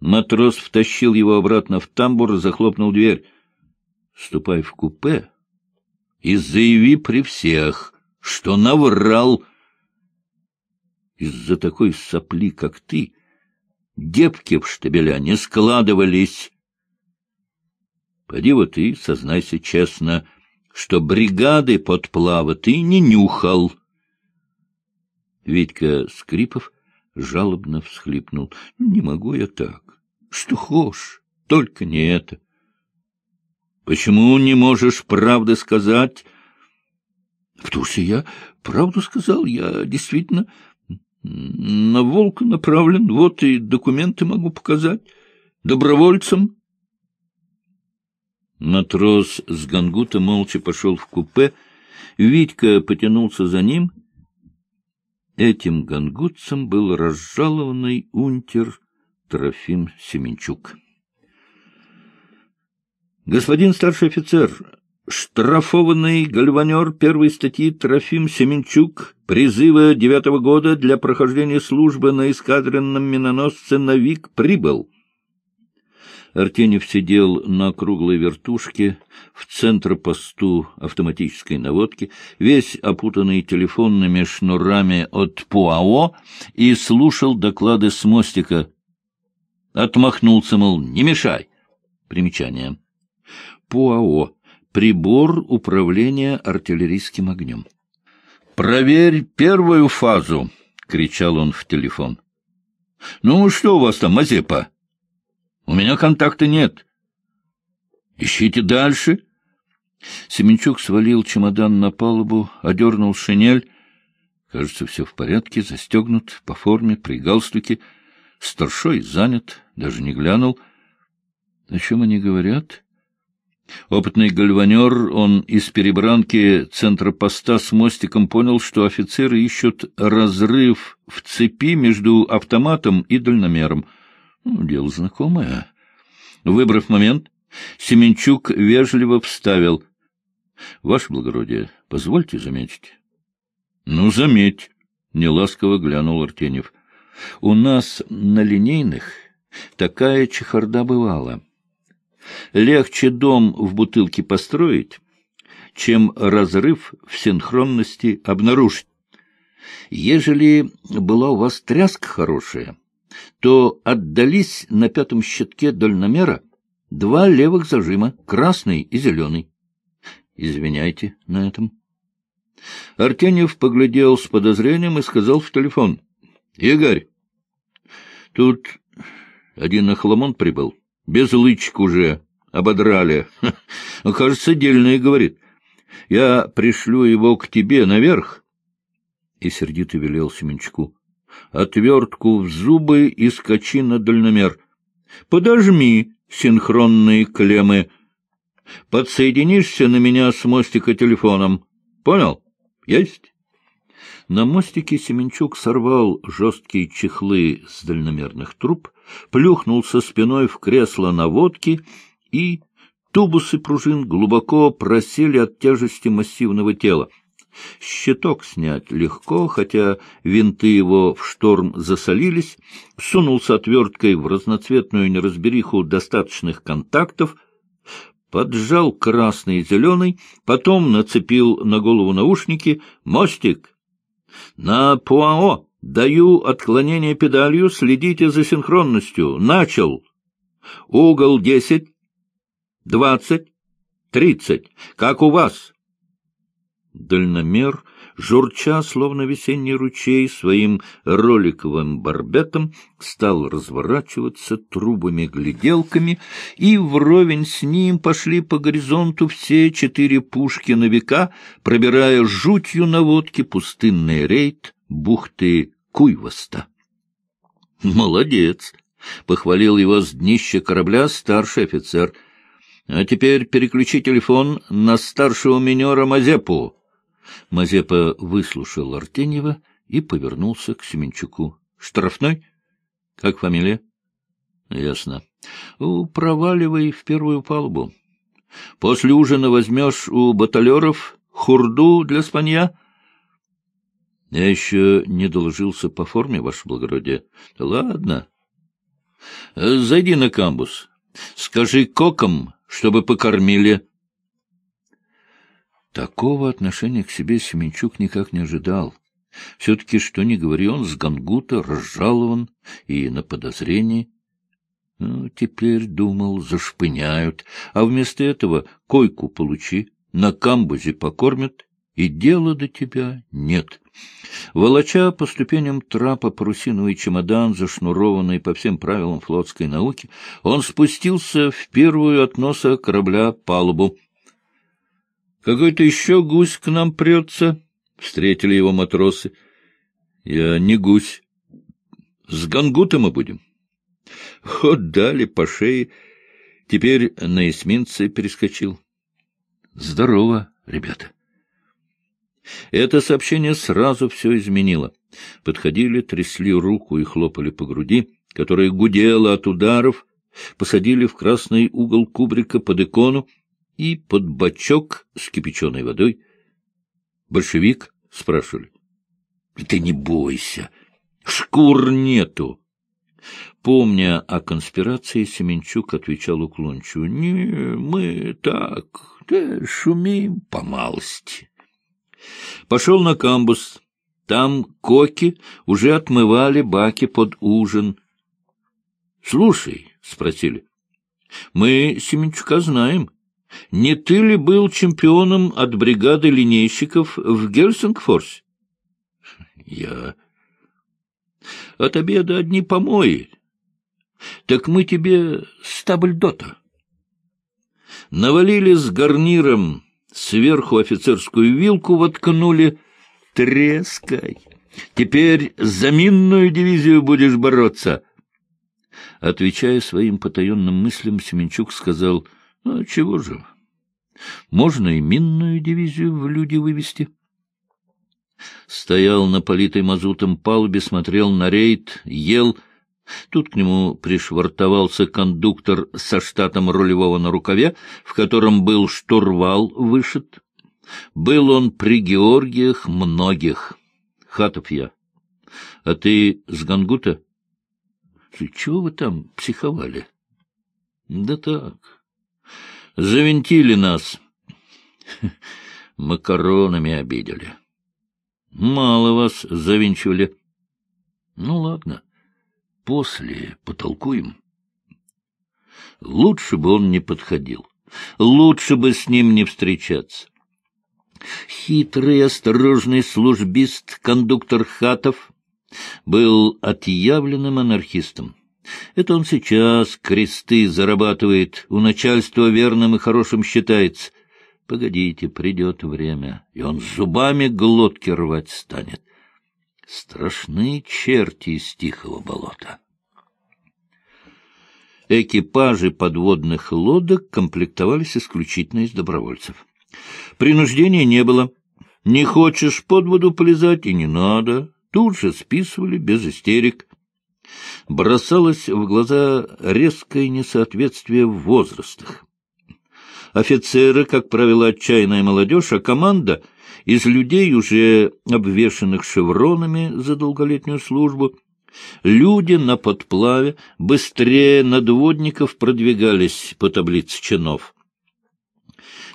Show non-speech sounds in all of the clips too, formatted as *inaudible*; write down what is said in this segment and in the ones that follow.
Матрос втащил его обратно в тамбур захлопнул дверь. — Ступай в купе и заяви при всех, что наврал. Из-за такой сопли, как ты, депки в штабеля не складывались. Поди вот и сознайся честно, что бригады подплава ты не нюхал. Витька Скрипов жалобно всхлипнул. — Не могу я так. Что хошь, только не это. — Почему не можешь правды сказать? — В Тусе я правду сказал. Я действительно на волка направлен. Вот и документы могу показать. Добровольцем. Матрос с гангута молча пошел в купе. Витька потянулся за ним. Этим гангутцем был разжалованный унтер Трофим Семенчук. Господин старший офицер, штрафованный гальванер первой статьи Трофим Семенчук призыва девятого года для прохождения службы на эскадренном миноносце «Навик» прибыл. Артенев сидел на круглой вертушке в центр посту автоматической наводки, весь опутанный телефонными шнурами от ПУАО, и слушал доклады с мостика Отмахнулся, мол, не мешай. Примечание. ПУАО. Прибор управления артиллерийским огнем. «Проверь первую фазу!» — кричал он в телефон. «Ну, что у вас там, Мазепа?» «У меня контакта нет». «Ищите дальше». Семенчук свалил чемодан на палубу, одернул шинель. Кажется, все в порядке, застегнут, по форме, при галстуке — Старшой занят, даже не глянул. О чем они говорят? Опытный гальванер, он из перебранки центра поста с мостиком понял, что офицеры ищут разрыв в цепи между автоматом и дальномером. Ну, дело знакомое. Выбрав момент, Семенчук вежливо вставил. — Ваше благородие, позвольте заметить. — Ну, заметь, — неласково глянул Артеньев. У нас на линейных такая чехарда бывала. Легче дом в бутылке построить, чем разрыв в синхронности обнаружить. Ежели была у вас тряска хорошая, то отдались на пятом щитке дальномера два левых зажима, красный и зеленый. Извиняйте на этом. Артеньев поглядел с подозрением и сказал в телефон — Игорь, тут один охламон прибыл. Без лычек уже ободрали. *laughs* Кажется, дельное, говорит. Я пришлю его к тебе наверх. И сердито велел Семенчуку. Отвертку в зубы и скачи на дальномер. Подожми синхронные клеммы. Подсоединишься на меня с мостика телефоном. Понял? Есть? На мостике Семенчук сорвал жесткие чехлы с дальномерных труб, плюхнулся спиной в кресло наводки и тубусы пружин глубоко просели от тяжести массивного тела. Щиток снять легко, хотя винты его в шторм засолились, сунулся отверткой в разноцветную неразбериху достаточных контактов, поджал красный и зеленый, потом нацепил на голову наушники «Мостик! На ПУАО даю отклонение педалью, следите за синхронностью. Начал. Угол десять, двадцать, тридцать. Как у вас? Дальномер журча, словно весенний ручей, своим роликовым барбетом стал разворачиваться трубами-гляделками, и вровень с ним пошли по горизонту все четыре пушки на века, пробирая жутью наводки пустынный рейд бухты Куйвоста. «Молодец!» — похвалил его с днища корабля старший офицер. «А теперь переключи телефон на старшего минера Мазепу». Мазепа выслушал Артеньева и повернулся к Семенчуку. — Штрафной? — Как фамилия? — Ясно. — Проваливай в первую палубу. После ужина возьмешь у баталеров хурду для спанья. — Я еще не доложился по форме, ваше благородие. — Ладно. Зайди на камбус. Скажи кокам, чтобы покормили. Такого отношения к себе Семенчук никак не ожидал. Все-таки, что ни говори, он с Гангута разжалован и на подозрении. Ну, теперь, думал, зашпыняют, а вместо этого койку получи, на камбузе покормят, и дела до тебя нет. Волоча по ступеням трапа парусиновый чемодан, зашнурованный по всем правилам флотской науки, он спустился в первую от носа корабля палубу. — Какой-то еще гусь к нам прется, — встретили его матросы. — Я не гусь. С гангутом мы будем. Вот дали по шее. Теперь на эсминце перескочил. Здорово, ребята. Это сообщение сразу все изменило. Подходили, трясли руку и хлопали по груди, которая гудела от ударов, посадили в красный угол кубрика под икону и под бачок с кипяченой водой. «Большевик?» — спрашивали. «Ты не бойся, шкур нету». Помня о конспирации, Семенчук отвечал уклончиво. — Не, мы так, да шумим по малости. Пошел на камбус. Там коки уже отмывали баки под ужин. — Слушай, — спросили, — мы Семенчука знаем. Не ты ли был чемпионом от бригады линейщиков в Гельсингфорсе? — Я... От обеда одни помои. Так мы тебе стабльдота. Навалили с гарниром сверху офицерскую вилку воткнули. Трескай! Теперь за минную дивизию будешь бороться. Отвечая своим потаенным мыслям, Семенчук сказал, ну, чего же, можно и минную дивизию в люди вывести. Стоял на политой мазутом палубе, смотрел на рейд, ел. Тут к нему пришвартовался кондуктор со штатом рулевого на рукаве, в котором был штурвал вышит. Был он при Георгиях многих. Хатов я. А ты с Гангута? Чего вы там психовали? Да так. Завинтили нас. Макаронами обидели. Мало вас завинчивали. Ну, ладно, после потолкуем. Лучше бы он не подходил. Лучше бы с ним не встречаться. Хитрый, осторожный службист, кондуктор Хатов, был отъявленным анархистом. Это он сейчас кресты зарабатывает, у начальства верным и хорошим считается. Погодите, придет время, и он зубами глотки рвать станет. Страшные черти из тихого болота. Экипажи подводных лодок комплектовались исключительно из добровольцев. Принуждения не было. Не хочешь под воду полезать и не надо. Тут же списывали без истерик. Бросалось в глаза резкое несоответствие в возрастах. Офицеры, как правило, отчаянная молодежь, а команда — из людей, уже обвешанных шевронами за долголетнюю службу. Люди на подплаве быстрее надводников продвигались по таблице чинов.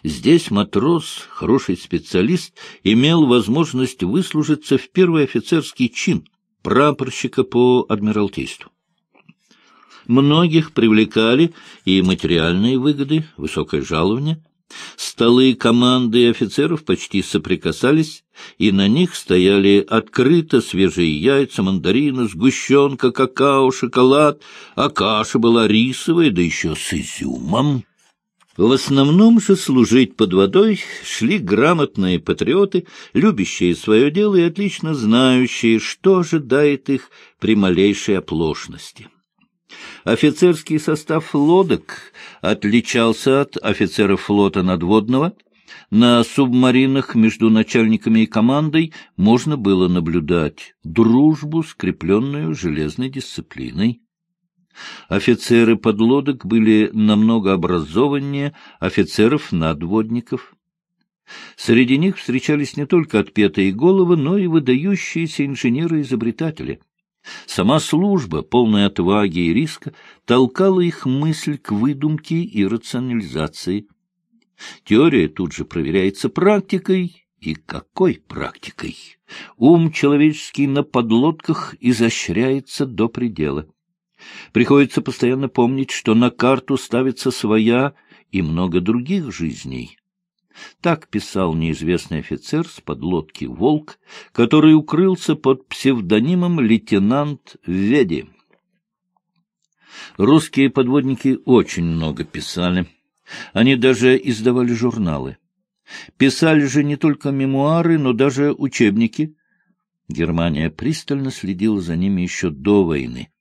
Здесь матрос, хороший специалист, имел возможность выслужиться в первый офицерский чин прапорщика по адмиралтейству. Многих привлекали и материальные выгоды, высокое жалование. Столы команды и офицеров почти соприкасались, и на них стояли открыто свежие яйца, мандарины, сгущенка, какао, шоколад, а каша была рисовая, да еще с изюмом. В основном же служить под водой шли грамотные патриоты, любящие свое дело и отлично знающие, что ожидает их при малейшей оплошности. Офицерский состав лодок отличался от офицеров флота надводного. На субмаринах между начальниками и командой можно было наблюдать дружбу, скрепленную железной дисциплиной. Офицеры подлодок были намного образованнее офицеров-надводников. Среди них встречались не только отпетые головы, но и выдающиеся инженеры-изобретатели. Сама служба, полная отваги и риска, толкала их мысль к выдумке и рационализации. Теория тут же проверяется практикой, и какой практикой? Ум человеческий на подлодках изощряется до предела. Приходится постоянно помнить, что на карту ставится своя и много других жизней. Так писал неизвестный офицер с подлодки «Волк», который укрылся под псевдонимом лейтенант Веди. Русские подводники очень много писали. Они даже издавали журналы. Писали же не только мемуары, но даже учебники. Германия пристально следила за ними еще до войны.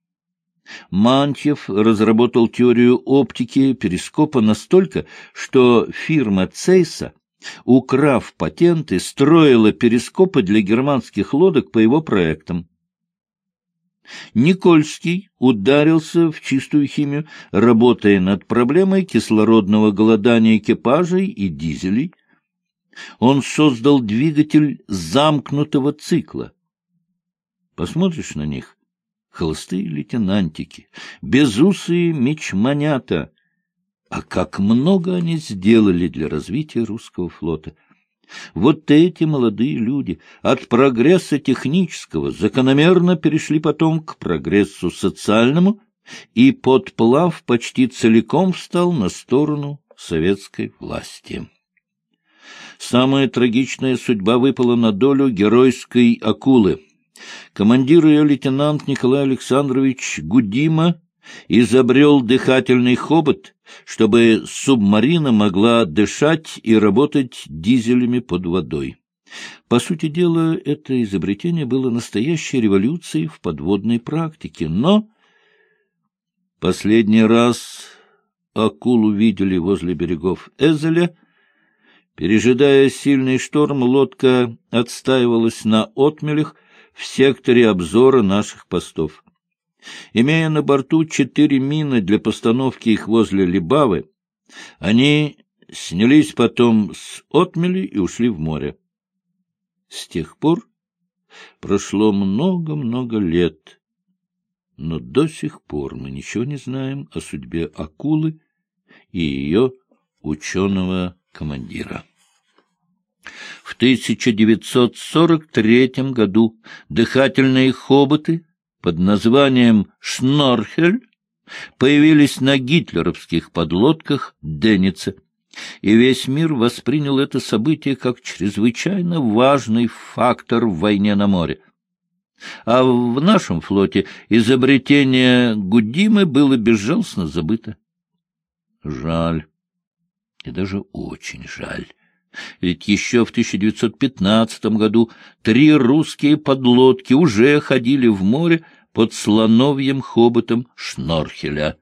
Мантьев разработал теорию оптики перископа настолько, что фирма Цейса, украв патенты, строила перископы для германских лодок по его проектам. Никольский ударился в чистую химию, работая над проблемой кислородного голодания экипажей и дизелей. Он создал двигатель замкнутого цикла. Посмотришь на них — холостые лейтенантики, безусые мечманята. А как много они сделали для развития русского флота! Вот эти молодые люди от прогресса технического закономерно перешли потом к прогрессу социальному, и подплав почти целиком встал на сторону советской власти. Самая трагичная судьба выпала на долю геройской акулы — Командир ее лейтенант Николай Александрович Гудима изобрел дыхательный хобот, чтобы субмарина могла дышать и работать дизелями под водой. По сути дела, это изобретение было настоящей революцией в подводной практике, но последний раз акулу видели возле берегов Эзеля. Пережидая сильный шторм, лодка отстаивалась на отмелях, в секторе обзора наших постов. Имея на борту четыре мины для постановки их возле Либавы, они снялись потом с отмели и ушли в море. С тех пор прошло много-много лет, но до сих пор мы ничего не знаем о судьбе акулы и ее ученого командира. В 1943 году дыхательные хоботы под названием «Шнорхель» появились на гитлеровских подлодках Денице, и весь мир воспринял это событие как чрезвычайно важный фактор в войне на море. А в нашем флоте изобретение Гудимы было безжалостно забыто. Жаль, и даже очень жаль. Ведь еще в 1915 году три русские подлодки уже ходили в море под слоновьим хоботом Шнорхеля.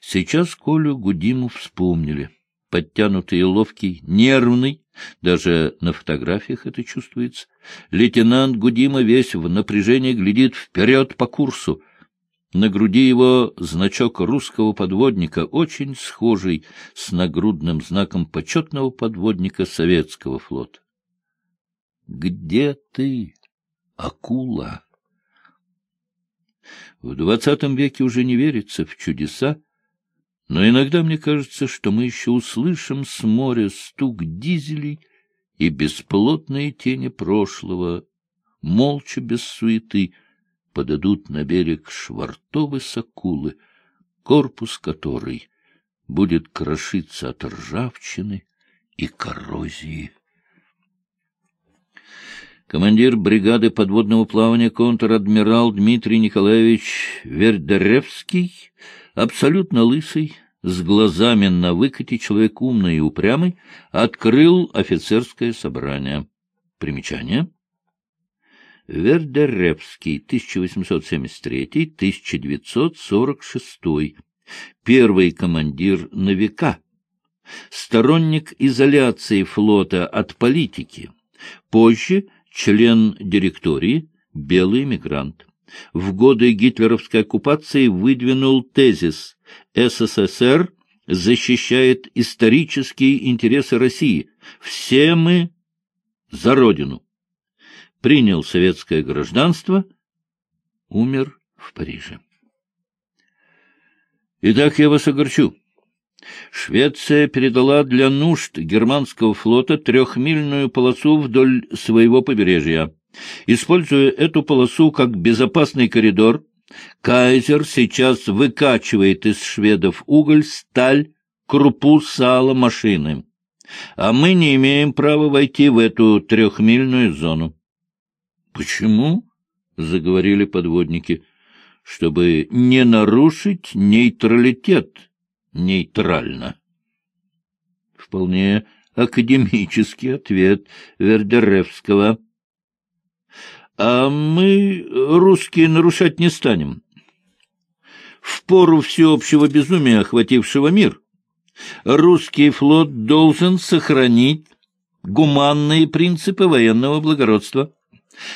Сейчас Колю Гудиму вспомнили. Подтянутый и ловкий, нервный, даже на фотографиях это чувствуется. Лейтенант Гудима весь в напряжении глядит вперед по курсу — на груди его значок русского подводника, очень схожий с нагрудным знаком почетного подводника советского флота. Где ты, акула? В двадцатом веке уже не верится в чудеса, но иногда мне кажется, что мы еще услышим с моря стук дизелей и бесплотные тени прошлого, молча, без суеты — подадут на берег швартовы сакулы, корпус которой будет крошиться от ржавчины и коррозии. Командир бригады подводного плавания контр-адмирал Дмитрий Николаевич Вердеревский, абсолютно лысый, с глазами на выкате, человек умный и упрямый, открыл офицерское собрание. Примечание. Вердеревский, 1873-1946, первый командир на века, сторонник изоляции флота от политики, позже член директории, белый эмигрант. В годы гитлеровской оккупации выдвинул тезис «СССР защищает исторические интересы России. Все мы за Родину» принял советское гражданство, умер в Париже. Итак, я вас огорчу. Швеция передала для нужд германского флота трехмильную полосу вдоль своего побережья. Используя эту полосу как безопасный коридор, Кайзер сейчас выкачивает из шведов уголь, сталь, крупу, сало, машины. А мы не имеем права войти в эту трехмильную зону. — Почему? — заговорили подводники. — Чтобы не нарушить нейтралитет нейтрально. Вполне академический ответ Вердеревского. А мы, русские, нарушать не станем. В пору всеобщего безумия, охватившего мир, русский флот должен сохранить гуманные принципы военного благородства.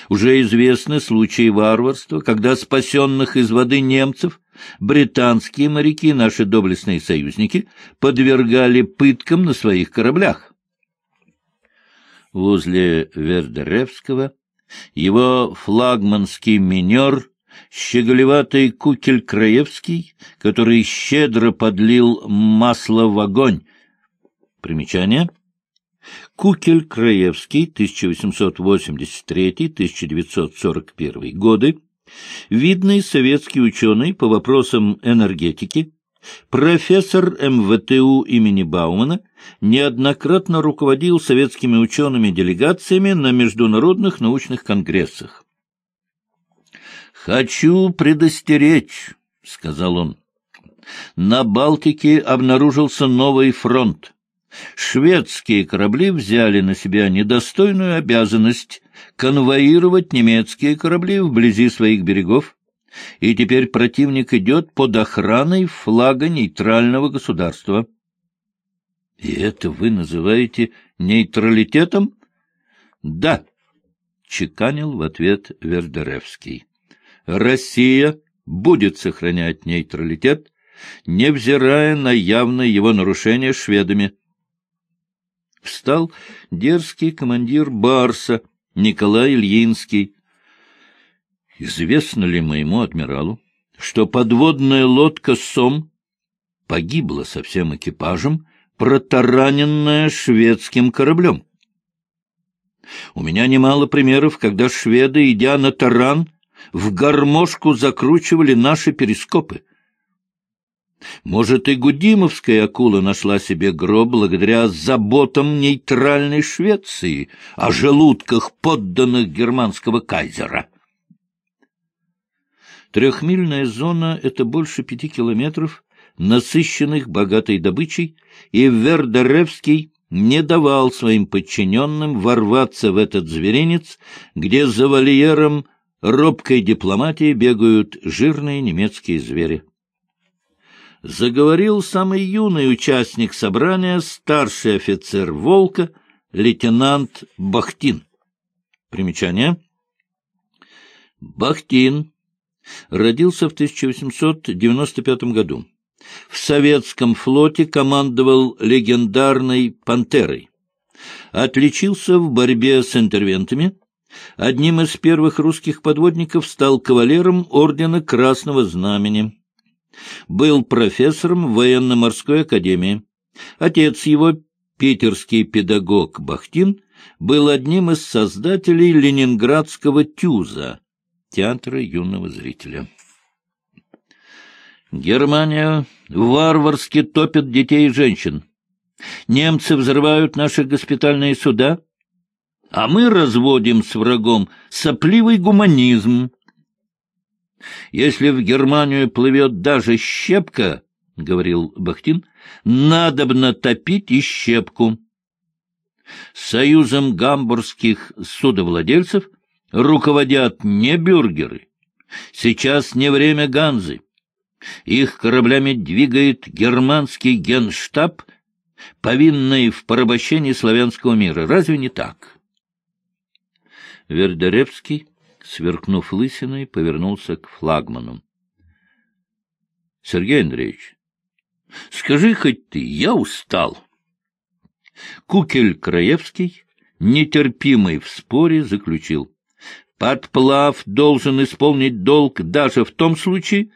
Уже известны случаи варварства, когда спасенных из воды немцев британские моряки, наши доблестные союзники, подвергали пыткам на своих кораблях. Возле Вердеревского его флагманский минер, щеголеватый кукель Краевский, который щедро подлил масло в огонь. Примечание — Кукель Краевский, 1883-1941 годы, видный советский ученый по вопросам энергетики, профессор МВТУ имени Баумана, неоднократно руководил советскими учеными-делегациями на международных научных конгрессах. «Хочу предостеречь», — сказал он, — «на Балтике обнаружился новый фронт. Шведские корабли взяли на себя недостойную обязанность конвоировать немецкие корабли вблизи своих берегов, и теперь противник идет под охраной флага нейтрального государства. — И это вы называете нейтралитетом? — Да, — чеканил в ответ Вердеревский. — Россия будет сохранять нейтралитет, невзирая на явное его нарушение шведами. Встал дерзкий командир Барса, Николай Ильинский. Известно ли моему адмиралу, что подводная лодка «Сом» погибла со всем экипажем, протараненная шведским кораблем? У меня немало примеров, когда шведы, идя на таран, в гармошку закручивали наши перископы. Может, и Гудимовская акула нашла себе гроб благодаря заботам нейтральной Швеции о желудках подданных германского кайзера. Трехмильная зона — это больше пяти километров, насыщенных богатой добычей, и Вердеревский не давал своим подчиненным ворваться в этот зверинец, где за вольером робкой дипломатии бегают жирные немецкие звери заговорил самый юный участник собрания, старший офицер «Волка», лейтенант Бахтин. Примечание. Бахтин родился в 1895 году. В советском флоте командовал легендарной «Пантерой». Отличился в борьбе с интервентами. Одним из первых русских подводников стал кавалером Ордена Красного Знамени был профессором военно-морской академии. Отец его, питерский педагог Бахтин, был одним из создателей ленинградского ТЮЗа, театра юного зрителя. Германия варварски топит детей и женщин. Немцы взрывают наши госпитальные суда, а мы разводим с врагом сопливый гуманизм, если в Германию плывет даже щепка, — говорил Бахтин, — надобно топить и щепку. Союзом гамбургских судовладельцев руководят не бюргеры. Сейчас не время Ганзы. Их кораблями двигает германский генштаб, повинный в порабощении славянского мира. Разве не так? Вердеревский сверкнув лысиной, повернулся к флагману. — Сергей Андреевич, скажи хоть ты, я устал. Кукель Краевский, нетерпимый в споре, заключил. Подплав должен исполнить долг даже в том случае,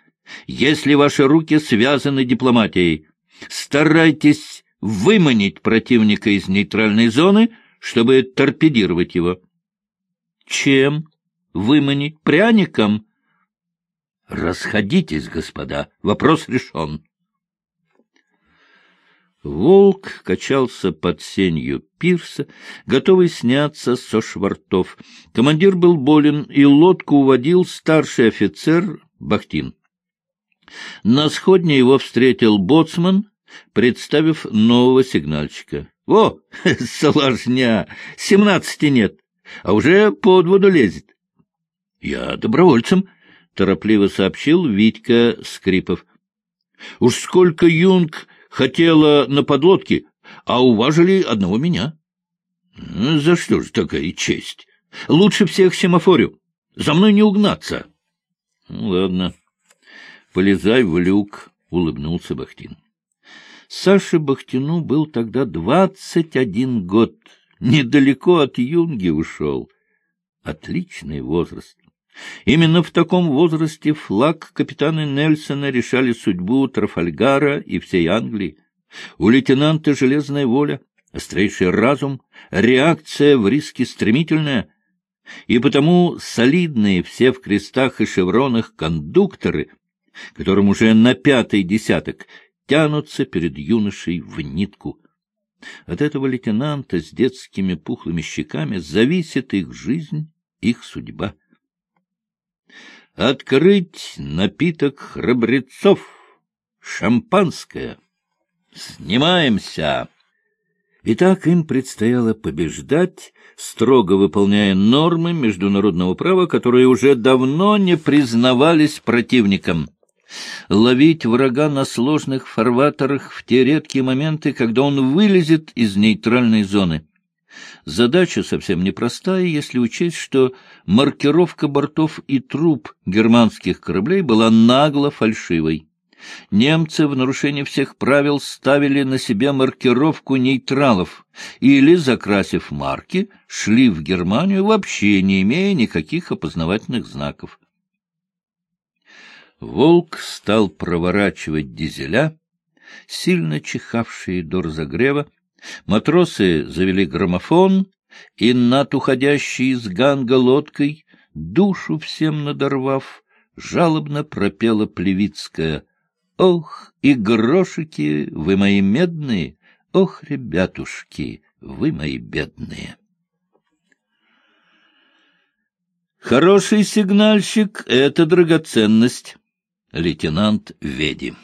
если ваши руки связаны дипломатией. Старайтесь выманить противника из нейтральной зоны, чтобы торпедировать его. Чем выманить? Пряником? Расходитесь, господа, вопрос решен. Волк качался под сенью пирса, готовый сняться со швартов. Командир был болен, и лодку уводил старший офицер Бахтин. На сходне его встретил боцман, представив нового сигнальщика. — Во, *laughs* сложня, семнадцати нет, а уже под воду лезет. — Я добровольцем, — торопливо сообщил Витька Скрипов. — Уж сколько юнг хотела на подлодке, а уважили одного меня. Ну, за что же такая честь? Лучше всех семафорю. За мной не угнаться. Ну, ладно, полезай в люк, — улыбнулся Бахтин. Саше Бахтину был тогда двадцать один год. Недалеко от юнги ушел. Отличный возраст. Именно в таком возрасте флаг капитана Нельсона решали судьбу Трафальгара и всей Англии. У лейтенанта железная воля, острейший разум, реакция в риске стремительная, и потому солидные все в крестах и шевронах кондукторы, которым уже на пятый десяток тянутся перед юношей в нитку. От этого лейтенанта с детскими пухлыми щеками зависит их жизнь, их судьба открыть напиток храбрецов, шампанское. Снимаемся! Итак, им предстояло побеждать, строго выполняя нормы международного права, которые уже давно не признавались противником. Ловить врага на сложных фарватерах в те редкие моменты, когда он вылезет из нейтральной зоны. Задача совсем непростая, если учесть, что маркировка бортов и труб германских кораблей была нагло фальшивой. Немцы в нарушение всех правил ставили на себе маркировку нейтралов или, закрасив марки, шли в Германию, вообще не имея никаких опознавательных знаков. Волк стал проворачивать дизеля, сильно чихавшие до разогрева, Матросы завели граммофон, и над уходящей из ганга лодкой, душу всем надорвав, жалобно пропела Плевицкая. «Ох, и грошики вы мои медные! Ох, ребятушки, вы мои бедные!» Хороший сигнальщик — это драгоценность. Лейтенант Веди